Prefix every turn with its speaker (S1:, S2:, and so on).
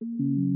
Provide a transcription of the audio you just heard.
S1: you